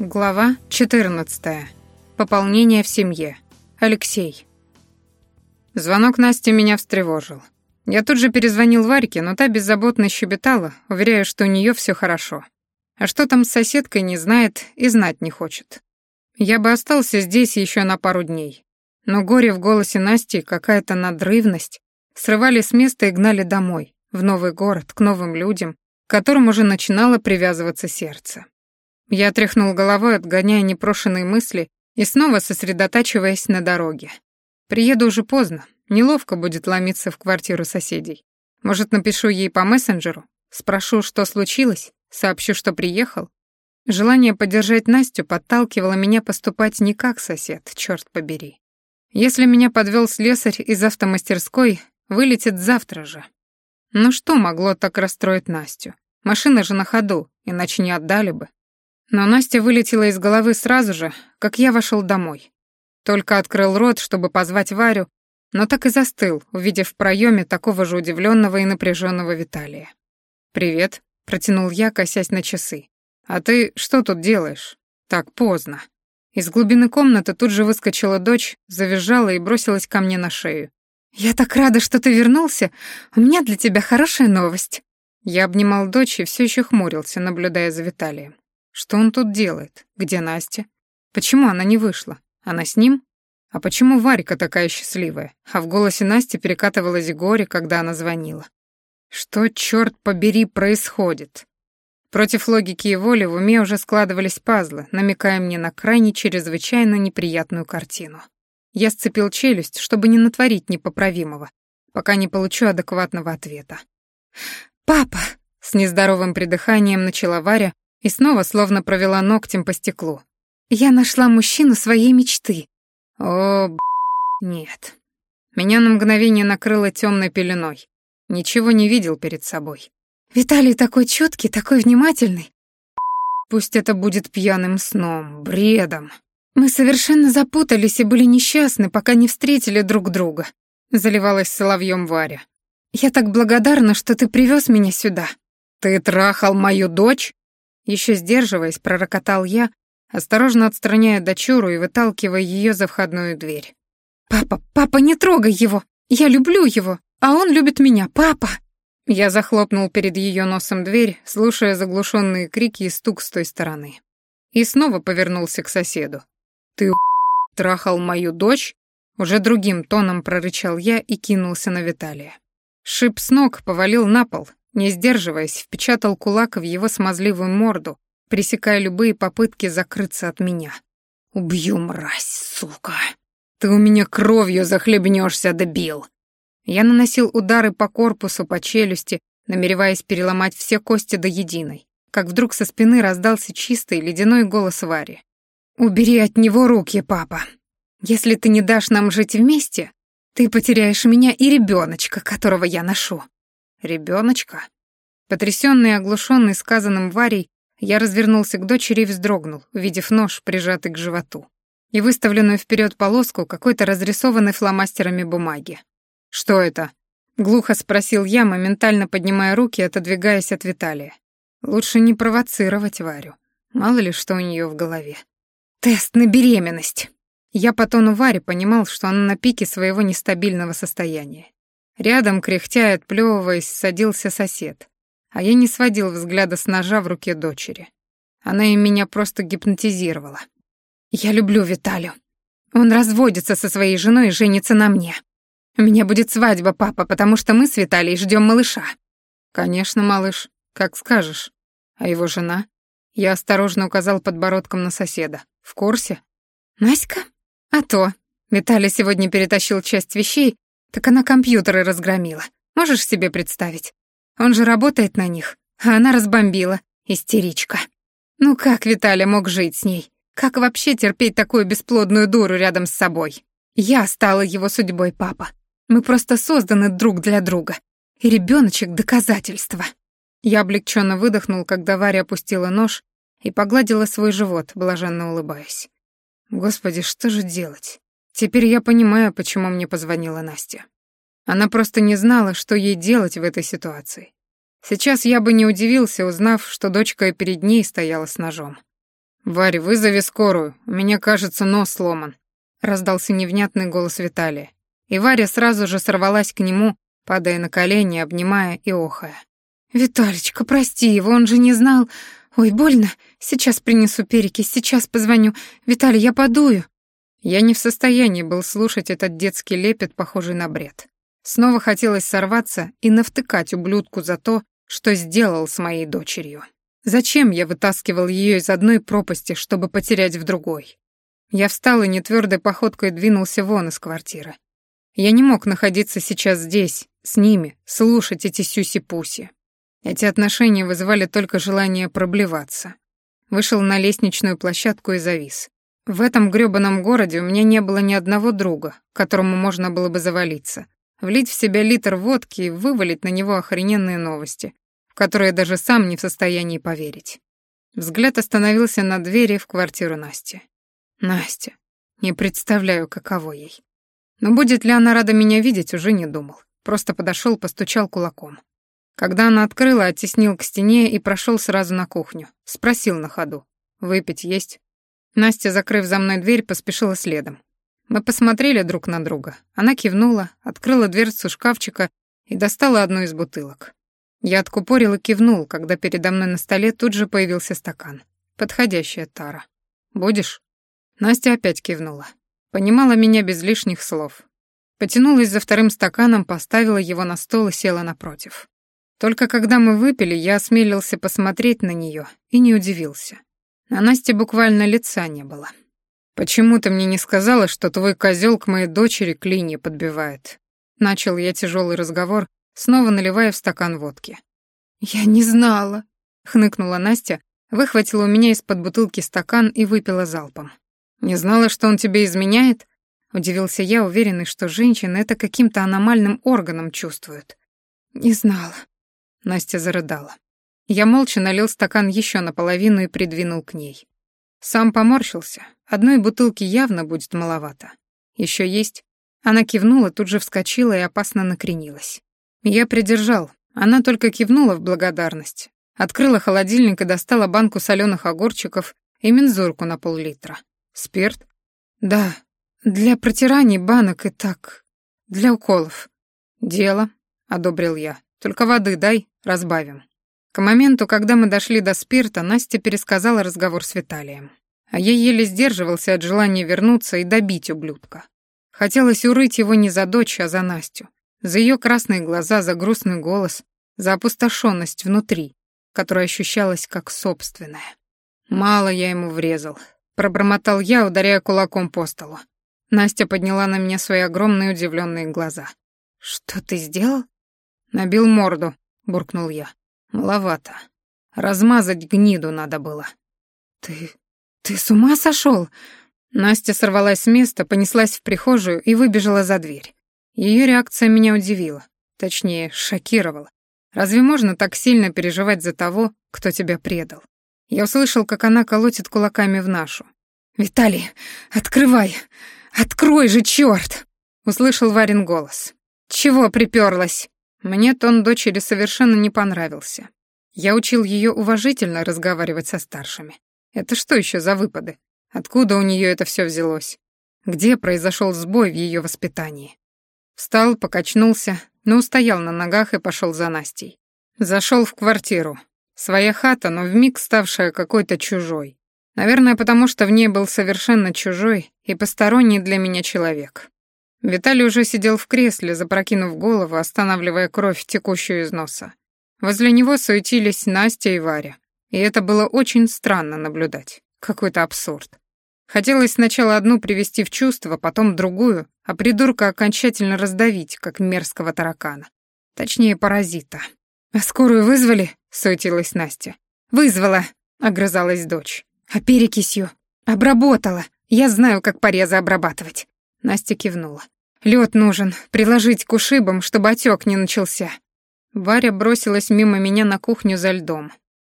Глава 14. Пополнение в семье. Алексей. Звонок Насти меня встревожил. Я тут же перезвонил Варьке, но та беззаботно щебетала, уверяя, что у нее все хорошо. А что там с соседкой, не знает и знать не хочет. Я бы остался здесь еще на пару дней. Но горе в голосе Насти, какая-то надрывность, срывали с места и гнали домой, в новый город, к новым людям, к которым уже начинало привязываться сердце. Я тряхнул головой, отгоняя непрошенные мысли и снова сосредотачиваясь на дороге. Приеду уже поздно, неловко будет ломиться в квартиру соседей. Может, напишу ей по мессенджеру, спрошу, что случилось, сообщу, что приехал. Желание поддержать Настю подталкивало меня поступать не как сосед, черт побери. Если меня подвел слесарь из автомастерской, вылетит завтра же. Ну что могло так расстроить Настю? Машина же на ходу, иначе не отдали бы. Но Настя вылетела из головы сразу же, как я вошел домой. Только открыл рот, чтобы позвать Варю, но так и застыл, увидев в проеме такого же удивленного и напряженного Виталия. «Привет», — протянул я, косясь на часы. «А ты что тут делаешь? Так поздно». Из глубины комнаты тут же выскочила дочь, завизжала и бросилась ко мне на шею. «Я так рада, что ты вернулся. У меня для тебя хорошая новость». Я обнимал дочь и все еще хмурился, наблюдая за Виталием. Что он тут делает? Где Настя? Почему она не вышла? Она с ним? А почему Варька такая счастливая? А в голосе Насти перекатывалось горе, когда она звонила. Что, черт побери, происходит? Против логики и воли в уме уже складывались пазлы, намекая мне на крайне чрезвычайно неприятную картину. Я сцепил челюсть, чтобы не натворить непоправимого, пока не получу адекватного ответа. «Папа!» — с нездоровым придыханием начала Варя, и снова словно провела ногтем по стеклу. «Я нашла мужчину своей мечты». «О, б***, нет». Меня на мгновение накрыло темной пеленой. Ничего не видел перед собой. «Виталий такой чуткий, такой внимательный». Пусть это будет пьяным сном, бредом. Мы совершенно запутались и были несчастны, пока не встретили друг друга. Заливалась соловьем Варя. Я так благодарна, что ты привез меня сюда. Ты трахал мою дочь? Еще сдерживаясь, пророкотал я, осторожно отстраняя дочуру и выталкивая ее за входную дверь. «Папа, папа, не трогай его! Я люблю его, а он любит меня, папа!» Я захлопнул перед ее носом дверь, слушая заглушенные крики и стук с той стороны. И снова повернулся к соседу. «Ты трахал мою дочь?» Уже другим тоном прорычал я и кинулся на Виталия. Шип с ног повалил на пол, не сдерживаясь, впечатал кулак в его смазливую морду, пресекая любые попытки закрыться от меня. «Убью, мразь, сука! Ты у меня кровью захлебнешься, дебил!» Я наносил удары по корпусу, по челюсти, намереваясь переломать все кости до единой, как вдруг со спины раздался чистый ледяной голос Вари. «Убери от него руки, папа. Если ты не дашь нам жить вместе, ты потеряешь меня и ребеночка, которого я ношу». Ребеночка? Потрясённый и оглушённый сказанным Варей, я развернулся к дочери и вздрогнул, увидев нож, прижатый к животу, и выставленную вперед полоску какой-то разрисованной фломастерами бумаги. «Что это?» — глухо спросил я, моментально поднимая руки и отодвигаясь от Виталия. «Лучше не провоцировать Варю. Мало ли что у неё в голове». «Тест на беременность!» Я по тону Вари понимал, что она на пике своего нестабильного состояния. Рядом, кряхтя и отплёвываясь, садился сосед, а я не сводил взгляда с ножа в руке дочери. Она и меня просто гипнотизировала. «Я люблю Виталю. Он разводится со своей женой и женится на мне. У меня будет свадьба, папа, потому что мы с Виталией ждем малыша». «Конечно, малыш, как скажешь. А его жена?» Я осторожно указал подбородком на соседа. «В курсе?» «Наська? А то. Виталий сегодня перетащил часть вещей так она компьютеры разгромила. Можешь себе представить? Он же работает на них, а она разбомбила. Истеричка. Ну как Виталя мог жить с ней? Как вообще терпеть такую бесплодную дуру рядом с собой? Я стала его судьбой, папа. Мы просто созданы друг для друга. И ребеночек — доказательство. Я облегченно выдохнул, когда Варя опустила нож и погладила свой живот, блаженно улыбаясь. Господи, что же делать? Теперь я понимаю, почему мне позвонила Настя. Она просто не знала, что ей делать в этой ситуации. Сейчас я бы не удивился, узнав, что дочка перед ней стояла с ножом. «Варя, вызови скорую, у меня, кажется, нос сломан», — раздался невнятный голос Виталия. И Варя сразу же сорвалась к нему, падая на колени, обнимая и охая. «Виталечка, прости его, он же не знал. Ой, больно. Сейчас принесу перекись, сейчас позвоню. Виталий, я подую». Я не в состоянии был слушать этот детский лепет, похожий на бред. Снова хотелось сорваться и навтыкать ублюдку за то, что сделал с моей дочерью. Зачем я вытаскивал ее из одной пропасти, чтобы потерять в другой? Я встал и нетвердой походкой двинулся вон из квартиры. Я не мог находиться сейчас здесь, с ними, слушать эти сюси-пуси. Эти отношения вызывали только желание проблеваться. Вышел на лестничную площадку и завис. В этом грёбаном городе у меня не было ни одного друга, которому можно было бы завалиться, влить в себя литр водки и вывалить на него охрененные новости, в которые даже сам не в состоянии поверить. Взгляд остановился на двери в квартиру Насти. Настя. Не представляю, каково ей. Но будет ли она рада меня видеть, уже не думал. Просто подошел, постучал кулаком. Когда она открыла, оттеснил к стене и прошел сразу на кухню. Спросил на ходу. «Выпить есть?» Настя, закрыв за мной дверь, поспешила следом. Мы посмотрели друг на друга. Она кивнула, открыла дверцу шкафчика и достала одну из бутылок. Я откупорил и кивнул, когда передо мной на столе тут же появился стакан. Подходящая тара. «Будешь?» Настя опять кивнула. Понимала меня без лишних слов. Потянулась за вторым стаканом, поставила его на стол и села напротив. Только когда мы выпили, я осмелился посмотреть на нее и не удивился. На Насте буквально лица не было. «Почему ты мне не сказала, что твой козел к моей дочери клинья подбивает?» Начал я тяжелый разговор, снова наливая в стакан водки. «Я не знала», — хныкнула Настя, выхватила у меня из-под бутылки стакан и выпила залпом. «Не знала, что он тебе изменяет?» Удивился я, уверенный, что женщины это каким-то аномальным органом чувствуют. «Не знала», — Настя зарыдала. Я молча налил стакан еще наполовину и придвинул к ней. Сам поморщился. Одной бутылки явно будет маловато. Еще есть? Она кивнула, тут же вскочила и опасно накренилась. Я придержал. Она только кивнула в благодарность. Открыла холодильник и достала банку соленых огурчиков и мензурку на пол-литра. Спирт? Да, для протираний банок и так. Для уколов. Дело, одобрил я. Только воды дай, разбавим. К моменту, когда мы дошли до спирта, Настя пересказала разговор с Виталием. А я еле сдерживался от желания вернуться и добить ублюдка. Хотелось урыть его не за дочь, а за Настю. За ее красные глаза, за грустный голос, за опустошенность внутри, которая ощущалась как собственная. Мало я ему врезал. Пробормотал я, ударяя кулаком по столу. Настя подняла на меня свои огромные удивленные глаза. «Что ты сделал?» «Набил морду», — буркнул я. Маловато. Размазать гниду надо было. Ты... ты с ума сошел? Настя сорвалась с места, понеслась в прихожую и выбежала за дверь. Ее реакция меня удивила. Точнее, шокировала. Разве можно так сильно переживать за того, кто тебя предал? Я услышал, как она колотит кулаками в нашу. «Виталий, открывай! Открой же, черт!» Услышал Варин голос. «Чего приперлась?» Мне тон дочери совершенно не понравился. Я учил ее уважительно разговаривать со старшими. Это что еще за выпады? Откуда у нее это все взялось? Где произошел сбой в ее воспитании? Встал, покачнулся, но устоял на ногах и пошел за Настей. Зашел в квартиру. Своя хата, но вмиг ставшая какой-то чужой. Наверное, потому что в ней был совершенно чужой и посторонний для меня человек. Виталий уже сидел в кресле, запрокинув голову, останавливая кровь, текущую из носа. Возле него суетились Настя и Варя. И это было очень странно наблюдать. Какой-то абсурд. Хотелось сначала одну привести в чувство, потом другую, а придурка окончательно раздавить, как мерзкого таракана. Точнее, паразита. «А скорую вызвали?» — суетилась Настя. «Вызвала», — огрызалась дочь. «А перекисью?» «Обработала. Я знаю, как порезы обрабатывать». Настя кивнула. Лед нужен, приложить к ушибам, чтобы отек не начался. Варя бросилась мимо меня на кухню за льдом.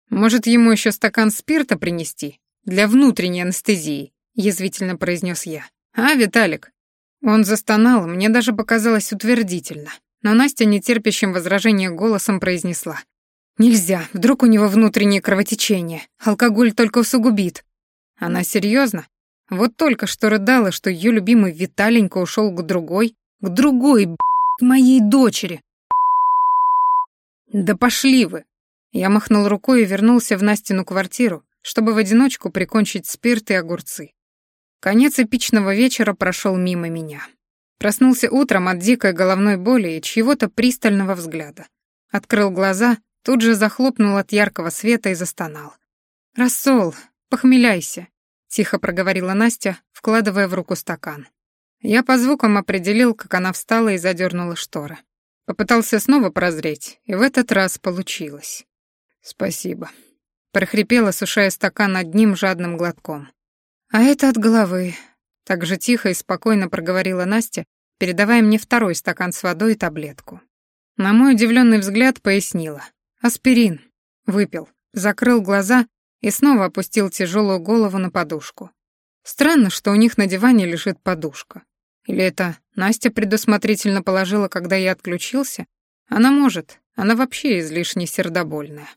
Может, ему еще стакан спирта принести? Для внутренней анестезии, язвительно произнес я. А, Виталик? Он застонал, мне даже показалось утвердительно. Но Настя нетерпящим возражения голосом произнесла. «Нельзя, вдруг у него внутреннее кровотечение. Алкоголь только усугубит». Она серьезно? Вот только что рыдала, что ее любимый Виталенька ушел к другой, к другой, б***, к моей дочери. Да пошли вы. Я махнул рукой и вернулся в Настину квартиру, чтобы в одиночку прикончить спирт и огурцы. Конец эпичного вечера прошел мимо меня. Проснулся утром от дикой головной боли и чьего-то пристального взгляда. Открыл глаза, тут же захлопнул от яркого света и застонал. «Рассол, похмеляйся», — тихо проговорила Настя, вкладывая в руку стакан. Я по звукам определил, как она встала и задернула шторы. Попытался снова прозреть, и в этот раз получилось. «Спасибо», — прохрипела, сушая стакан одним жадным глотком. «А это от головы», — так же тихо и спокойно проговорила Настя, передавая мне второй стакан с водой и таблетку. На мой удивленный взгляд пояснила. «Аспирин». Выпил, закрыл глаза и снова опустил тяжелую голову на подушку. Странно, что у них на диване лежит подушка. Или это Настя предусмотрительно положила, когда я отключился? Она может, она вообще излишне сердобольная.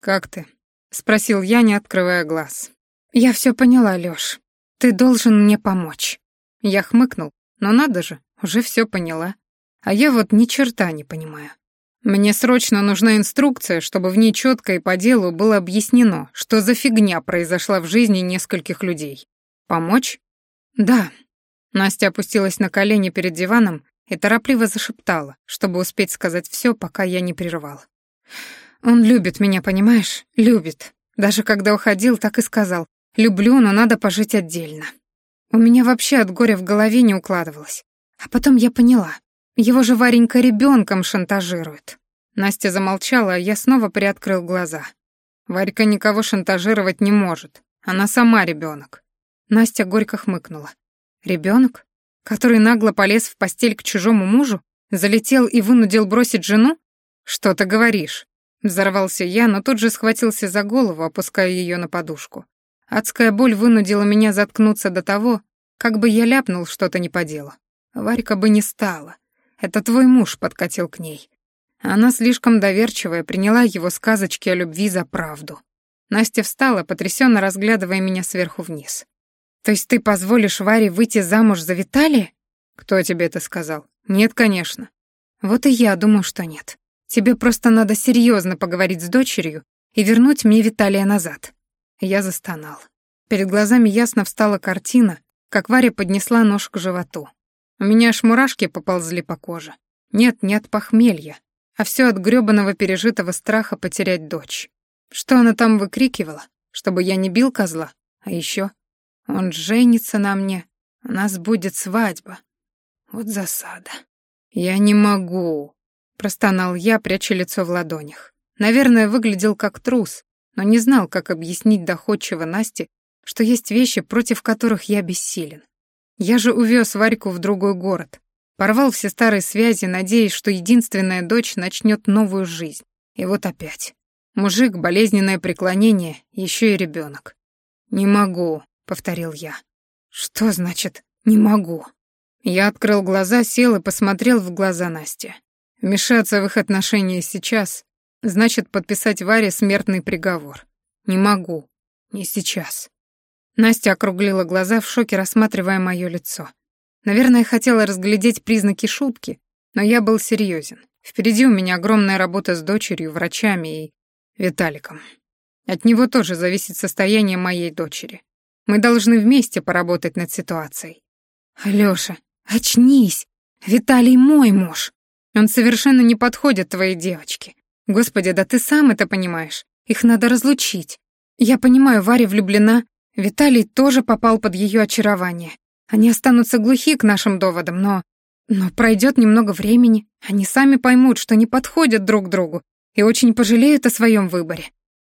«Как ты?» — спросил я, не открывая глаз. «Я все поняла, Лёш. Ты должен мне помочь». Я хмыкнул, но надо же, уже все поняла. А я вот ни черта не понимаю. Мне срочно нужна инструкция, чтобы в ней четко и по делу было объяснено, что за фигня произошла в жизни нескольких людей. Помочь? Да, Настя опустилась на колени перед диваном и торопливо зашептала, чтобы успеть сказать все, пока я не прервал. «Он любит меня, понимаешь? Любит. Даже когда уходил, так и сказал. Люблю, но надо пожить отдельно. У меня вообще от горя в голове не укладывалось. А потом я поняла. Его же Варенька ребенком шантажирует». Настя замолчала, а я снова приоткрыл глаза. Варька никого шантажировать не может. Она сама ребенок. Настя горько хмыкнула. Ребенок, который нагло полез в постель к чужому мужу, залетел и вынудил бросить жену? Что ты говоришь? Взорвался я, но тут же схватился за голову, опуская ее на подушку. Адская боль вынудила меня заткнуться до того, как бы я ляпнул что-то не по делу. Варька бы не стала. Это твой муж подкатил к ней. Она слишком доверчивая, приняла его сказочки о любви за правду. Настя встала, потрясенно разглядывая меня сверху вниз. То есть ты позволишь Варе выйти замуж за Виталия? Кто тебе это сказал? Нет, конечно. Вот и я думаю, что нет. Тебе просто надо серьезно поговорить с дочерью и вернуть мне Виталия назад. Я застонал. Перед глазами ясно встала картина, как Варя поднесла нож к животу. У меня аж мурашки поползли по коже. Нет, не от похмелья, а все от грёбаного пережитого страха потерять дочь. Что она там выкрикивала? Чтобы я не бил козла? А еще он женится на мне, у нас будет свадьба. Вот засада. Я не могу, простонал я, пряча лицо в ладонях. Наверное, выглядел как трус, но не знал, как объяснить доходчиво Насте, что есть вещи, против которых я бессилен. Я же увез Варьку в другой город, порвал все старые связи, надеясь, что единственная дочь начнет новую жизнь. И вот опять. Мужик, болезненное преклонение, еще и ребенок. Не могу, — повторил я. «Что значит «не могу»?» Я открыл глаза, сел и посмотрел в глаза Насти. Вмешаться в их отношения сейчас значит подписать Варе смертный приговор. Не могу. Не сейчас. Настя округлила глаза в шоке, рассматривая мое лицо. Наверное, хотела разглядеть признаки шутки, но я был серьезен. Впереди у меня огромная работа с дочерью, врачами и Виталиком. От него тоже зависит состояние моей дочери. Мы должны вместе поработать над ситуацией. Алёша, очнись. Виталий мой муж. Он совершенно не подходит твоей девочке. Господи, да ты сам это понимаешь. Их надо разлучить. Я понимаю, Варя влюблена. Виталий тоже попал под ее очарование. Они останутся глухи к нашим доводам, но... Но пройдет немного времени, они сами поймут, что не подходят друг другу, и очень пожалеют о своем выборе.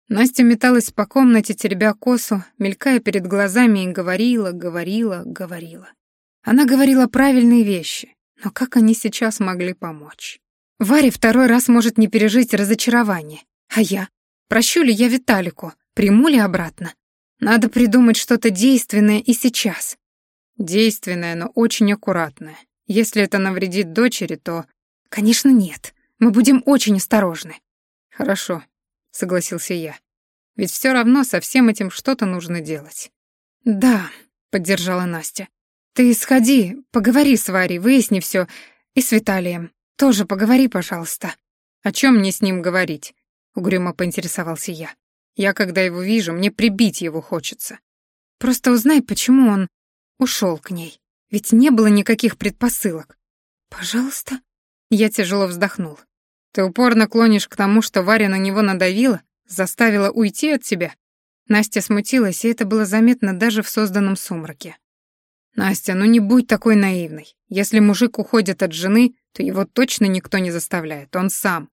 Настя металась по комнате, теребя косу, мелькая перед глазами и говорила, говорила, говорила. Она говорила правильные вещи, но как они сейчас могли помочь? Варя второй раз может не пережить разочарование. А я? Прощу ли я Виталику? Приму ли обратно? Надо придумать что-то действенное и сейчас. Действенное, но очень аккуратное. Если это навредит дочери, то... Конечно, нет. Мы будем очень осторожны. Хорошо, — согласился я. «Ведь все равно со всем этим что-то нужно делать. «Да», — поддержала Настя. «Ты сходи, поговори с Варей, выясни все, и с Виталием. Тоже поговори, пожалуйста». «О чем мне с ним говорить?» — угрюмо поинтересовался я. «Я, когда его вижу, мне прибить его хочется». «Просто узнай, почему он ушел к ней. Ведь не было никаких предпосылок». «Пожалуйста». Я тяжело вздохнул. «Ты упорно клонишь к тому, что Варя на него надавила, заставила уйти от тебя?» Настя смутилась, и это было заметно даже в созданном сумраке. «Настя, ну не будь такой наивной. Если мужик уходит от жены, то его точно никто не заставляет, он сам».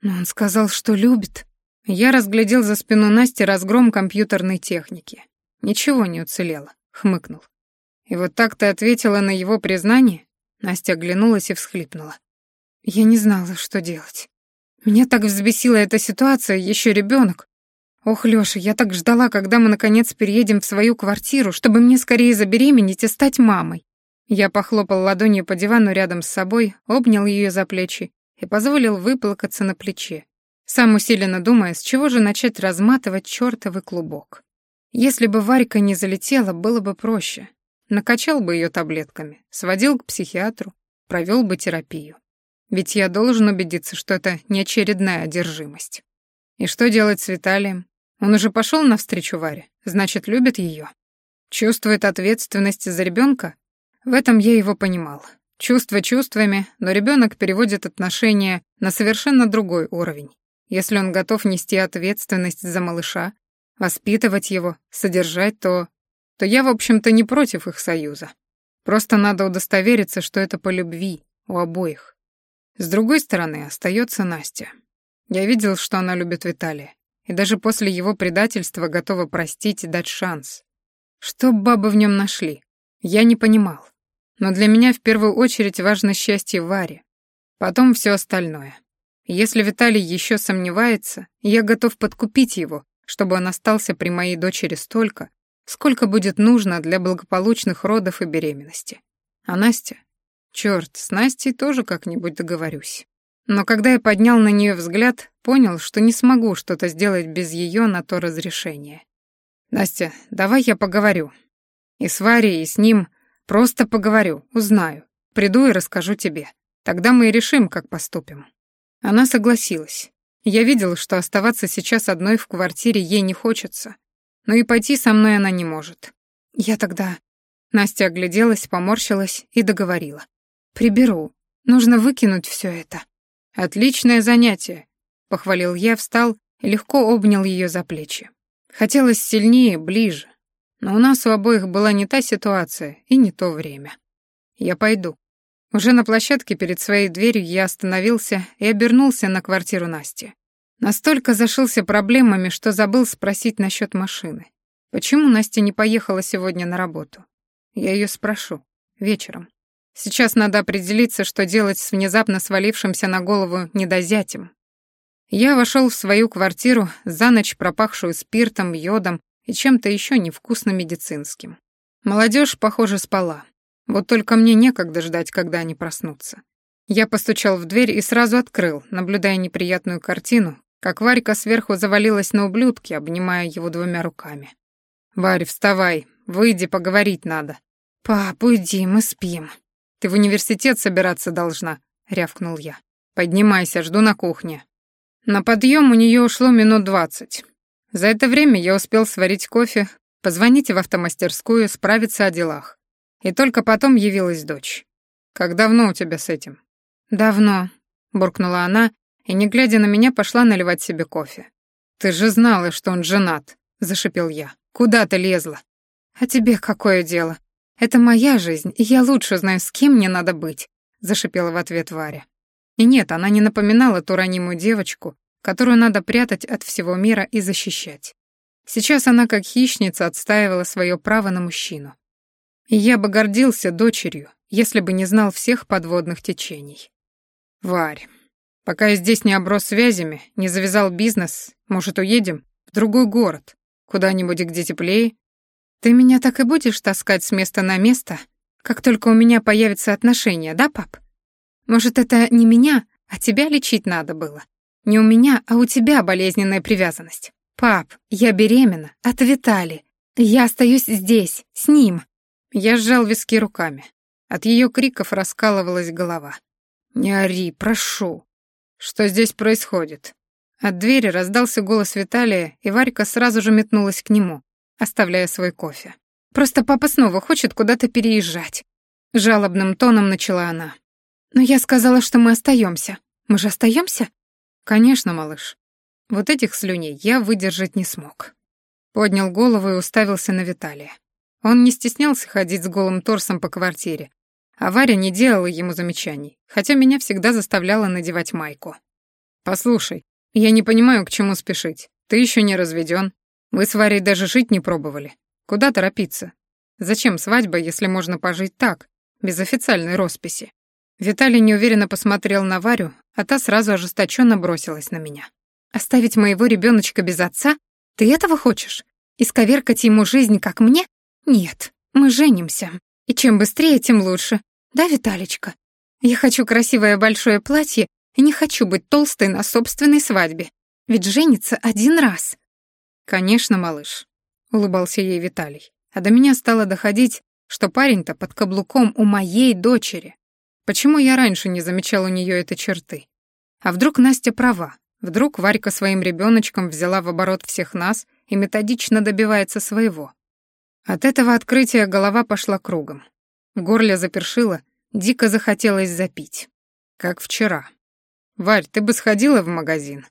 «Но он сказал, что любит». Я разглядел за спину Насти разгром компьютерной техники. Ничего не уцелело, хмыкнул. «И вот так ты ответила на его признание?» Настя оглянулась и всхлипнула. «Я не знала, что делать. Меня так взбесила эта ситуация, еще ребенок. Ох, Лёша, я так ждала, когда мы наконец переедем в свою квартиру, чтобы мне скорее забеременеть и стать мамой. Я похлопал ладонью по дивану рядом с собой, обнял ее за плечи и позволил выплакаться на плече, сам усиленно думая, с чего же начать разматывать чертовый клубок. Если бы Варька не залетела, было бы проще. Накачал бы ее таблетками, сводил к психиатру, провел бы терапию. Ведь я должен убедиться, что это не очередная одержимость. И что делать с Виталием? Он уже пошел навстречу Варе, значит, любит ее. Чувствует ответственность за ребенка? В этом я его понимал. Чувства чувствами, но ребенок переводит отношения на совершенно другой уровень. Если он готов нести ответственность за малыша, воспитывать его, содержать, то... то я, в общем-то, не против их союза. Просто надо удостовериться, что это по любви, у обоих. С другой стороны, остается Настя. Я видел, что она любит Виталия и даже после его предательства готова простить и дать шанс. Что бабы в нем нашли? Я не понимал. Но для меня в первую очередь важно счастье Варе. Потом все остальное. Если Виталий еще сомневается, я готов подкупить его, чтобы он остался при моей дочери столько, сколько будет нужно для благополучных родов и беременности. А Настя? Черт, с Настей тоже как-нибудь договорюсь. Но когда я поднял на нее взгляд, понял, что не смогу что-то сделать без ее на то разрешения. «Настя, давай я поговорю. И с Варей, и с ним. Просто поговорю, узнаю. Приду и расскажу тебе. Тогда мы и решим, как поступим». Она согласилась. Я видел, что оставаться сейчас одной в квартире ей не хочется. Но и пойти со мной она не может. Я тогда... Настя огляделась, поморщилась и договорила. «Приберу. Нужно выкинуть все это. «Отличное занятие», — похвалил я, встал и легко обнял ее за плечи. Хотелось сильнее, ближе, но у нас у обоих была не та ситуация и не то время. Я пойду. Уже на площадке перед своей дверью я остановился и обернулся на квартиру Насти. Настолько зашился проблемами, что забыл спросить насчет машины. Почему Настя не поехала сегодня на работу? Я ее спрошу. Вечером. Сейчас надо определиться, что делать с внезапно свалившимся на голову недозятем. Я вошел в свою квартиру, за ночь пропахшую спиртом, йодом и чем-то еще невкусно медицинским. Молодежь, похоже, спала. Вот только мне некогда ждать, когда они проснутся. Я постучал в дверь и сразу открыл, наблюдая неприятную картину, как Варька сверху завалилась на ублюдке, обнимая его двумя руками. «Варь, вставай, выйди, поговорить надо». «Пап, уйди, мы спим», «Ты в университет собираться должна», — рявкнул я. «Поднимайся, жду на кухне». На подъем у нее ушло минут двадцать. За это время я успел сварить кофе, позвонить в автомастерскую, справиться о делах. И только потом явилась дочь. «Как давно у тебя с этим?» «Давно», — буркнула она, и, не глядя на меня, пошла наливать себе кофе. «Ты же знала, что он женат», — зашипел я. «Куда ты лезла?» «А тебе какое дело?» «Это моя жизнь, и я лучше знаю, с кем мне надо быть», — зашипела в ответ Варя. И нет, она не напоминала ту ранимую девочку, которую надо прятать от всего мира и защищать. Сейчас она как хищница отстаивала свое право на мужчину. Я бы гордился дочерью, если бы не знал всех подводных течений. Варь, пока я здесь не оброс связями, не завязал бизнес, может, уедем в другой город, куда-нибудь, где теплее, «Ты меня так и будешь таскать с места на место, как только у меня появятся отношения, да, пап? Может, это не меня, а тебя лечить надо было? Не у меня, а у тебя болезненная привязанность. Пап, я беременна от Витали. Я остаюсь здесь, с ним. Я сжал виски руками. От ее криков раскалывалась голова. «Не ори, прошу!» «Что здесь происходит?» От двери раздался голос Виталия, и Варька сразу же метнулась к нему, оставляя свой кофе. «Просто папа снова хочет куда-то переезжать», — жалобным тоном начала она. «Но я сказала, что мы остаемся. Мы же остаемся? «Конечно, малыш». Вот этих слюней я выдержать не смог. Поднял голову и уставился на Виталия. Он не стеснялся ходить с голым торсом по квартире, а Варя не делала ему замечаний, хотя меня всегда заставляла надевать майку. «Послушай, я не понимаю, к чему спешить. Ты еще не разведен. Мы с Варей даже жить не пробовали. Куда торопиться? Зачем свадьба, если можно пожить так, без официальной росписи?» Виталий неуверенно посмотрел на Варю, а та сразу ожесточенно бросилась на меня. «Оставить моего ребеночка без отца? Ты этого хочешь? Исковеркать ему жизнь, как мне? Нет, мы женимся. И чем быстрее, тем лучше. Да, Виталечка? Я хочу красивое большое платье и не хочу быть толстой на собственной свадьбе. Ведь жениться один раз. Конечно, малыш, улыбался ей Виталий. А до меня стало доходить, что парень-то под каблуком у моей дочери. Почему я раньше не замечал у нее этой черты? А вдруг Настя права? Вдруг Варька своим ребеночком взяла в оборот всех нас и методично добивается своего? От этого открытия голова пошла кругом. В горле запершило, дико захотелось запить. Как вчера. «Варь, ты бы сходила в магазин?»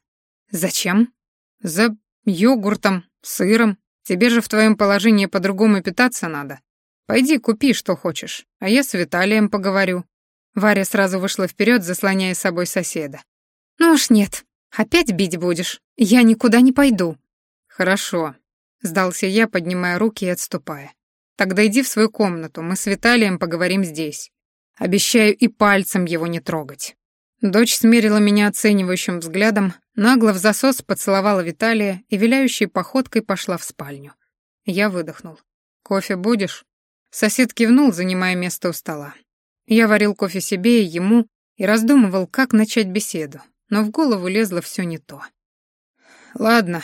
«Зачем?» «За йогуртом, сыром. Тебе же в твоем положении по-другому питаться надо. Пойди купи, что хочешь, а я с Виталием поговорю». Варя сразу вышла вперед, заслоняя собой соседа. «Ну уж нет, опять бить будешь. Я никуда не пойду». «Хорошо, Сдался я, поднимая руки и отступая. Тогда иди в свою комнату, мы с Виталием поговорим здесь. Обещаю и пальцем его не трогать. Дочь смерила меня оценивающим взглядом, нагло в засос поцеловала Виталия и виляющей походкой пошла в спальню. Я выдохнул. «Кофе будешь?» Сосед кивнул, занимая место у стола. Я варил кофе себе и ему и раздумывал, как начать беседу, но в голову лезло все не то. «Ладно,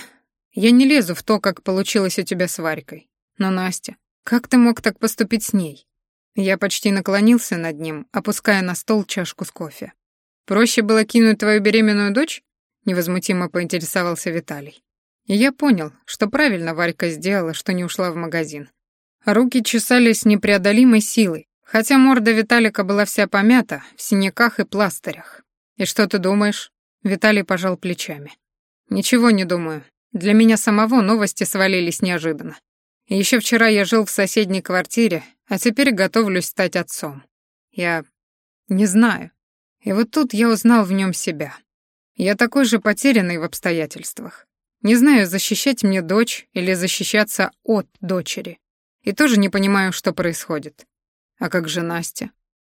я не лезу в то, как получилось у тебя с Варькой. Но, Настя, как ты мог так поступить с ней? Я почти наклонился над ним, опуская на стол чашку с кофе. Проще было кинуть твою беременную дочь? Невозмутимо поинтересовался Виталий. И я понял, что правильно Варька сделала, что не ушла в магазин. Руки чесались непреодолимой силой, хотя морда Виталика была вся помята, в синяках и пластырях. «И что ты думаешь?» Виталий пожал плечами. «Ничего не думаю. Для меня самого новости свалились неожиданно. Еще вчера я жил в соседней квартире, а теперь готовлюсь стать отцом. Я не знаю. И вот тут я узнал в нем себя. Я такой же потерянный в обстоятельствах. Не знаю, защищать мне дочь или защищаться от дочери. И тоже не понимаю, что происходит. А как же Настя?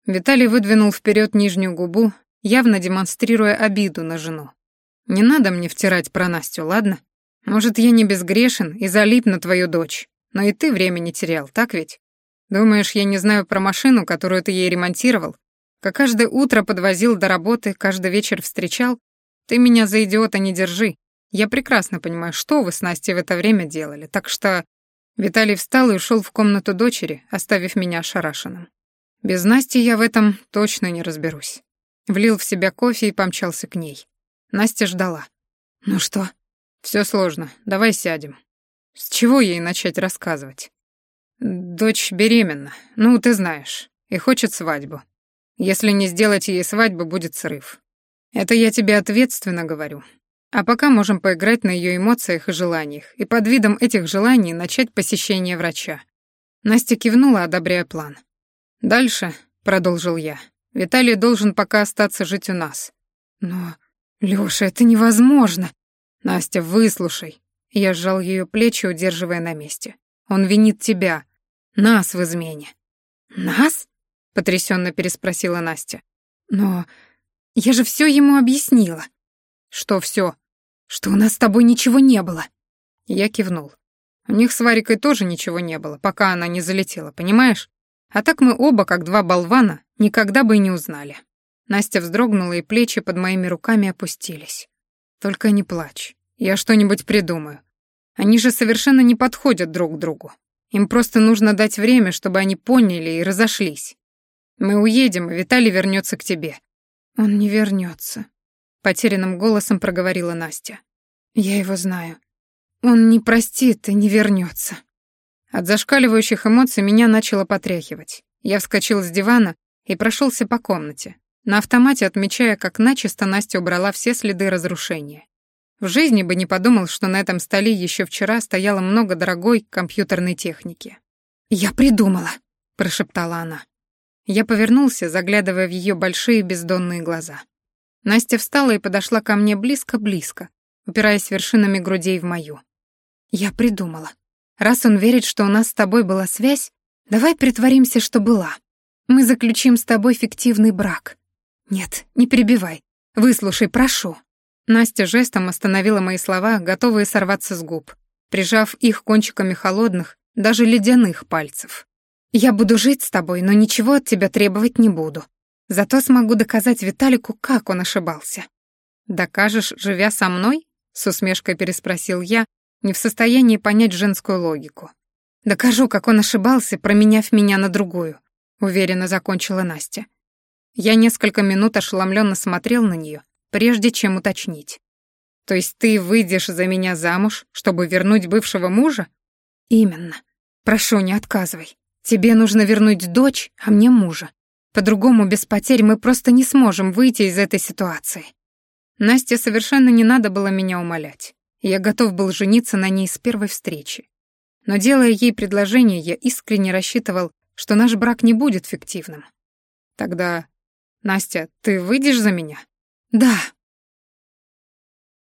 Виталий выдвинул вперед нижнюю губу, явно демонстрируя обиду на жену. Не надо мне втирать про Настю, ладно? Может, я не безгрешен и залип на твою дочь, но и ты время не терял, так ведь? Думаешь, я не знаю про машину, которую ты ей ремонтировал? Как каждое утро подвозил до работы, каждый вечер встречал? Ты меня за идиота не держи. Я прекрасно понимаю, что вы с Настей в это время делали, так что...» Виталий встал и ушел в комнату дочери, оставив меня ошарашенным. Без Насти я в этом точно не разберусь. Влил в себя кофе и помчался к ней. Настя ждала. «Ну что?» Все сложно. Давай сядем. С чего ей начать рассказывать? Дочь беременна, ну, ты знаешь, и хочет свадьбу. Если не сделать ей свадьбу, будет срыв. Это я тебе ответственно говорю. А пока можем поиграть на ее эмоциях и желаниях, и под видом этих желаний начать посещение врача. Настя кивнула, одобряя план. Дальше, продолжил я, Виталий должен пока остаться жить у нас. Но, Лёша, это невозможно, «Настя, выслушай». Я сжал ее плечи, удерживая на месте. «Он винит тебя. Нас в измене». «Нас?» — потрясенно переспросила Настя. «Но я же все ему объяснила». «Что все? «Что у нас с тобой ничего не было». Я кивнул. У них с Варикой тоже ничего не было, пока она не залетела, понимаешь? А так мы оба, как два болвана, никогда бы и не узнали. Настя вздрогнула, и плечи под моими руками опустились. Только не плачь. Я что-нибудь придумаю. Они же совершенно не подходят друг к другу. Им просто нужно дать время, чтобы они поняли и разошлись. Мы уедем, и Виталий вернется к тебе. Он не вернется, потерянным голосом проговорила Настя. Я его знаю. Он не простит и не вернется. От зашкаливающих эмоций меня начало потряхивать. Я вскочил с дивана и прошелся по комнате, на автомате отмечая, как начисто Настя убрала все следы разрушения. В жизни бы не подумал, что на этом столе еще вчера стояло много дорогой компьютерной техники. «Я придумала», — прошептала она. Я повернулся, заглядывая в ее большие бездонные глаза. Настя встала и подошла ко мне близко-близко, упираясь вершинами грудей в мою. «Я придумала. Раз он верит, что у нас с тобой была связь, давай притворимся, что была. Мы заключим с тобой фиктивный брак. Нет, не перебивай. Выслушай, прошу». Настя жестом остановила мои слова, готовые сорваться с губ, прижав их кончиками холодных, даже ледяных пальцев. «Я буду жить с тобой, но ничего от тебя требовать не буду. Зато смогу доказать Виталику, как он ошибался». «Докажешь, живя со мной?» — с усмешкой переспросил я, не в состоянии понять женскую логику. «Докажу, как он ошибался, променяв меня на другую», — уверенно закончила Настя. Я несколько минут ошеломленно смотрел на нее, прежде чем уточнить. «То есть ты выйдешь за меня замуж, чтобы вернуть бывшего мужа?» «Именно. Прошу, не отказывай. Тебе нужно вернуть дочь, а мне мужа. По-другому без потерь мы просто не сможем выйти из этой ситуации». Насте совершенно не надо было меня умолять. Я готов был жениться на ней с первой встречи. Но делая ей предложение, я искренне рассчитывал, что наш брак не будет фиктивным. Тогда, Настя, ты выйдешь за меня? Да,